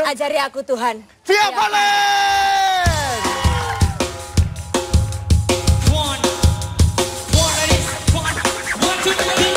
Ajari aku Tuhan. Via One, one, one, one, two, three.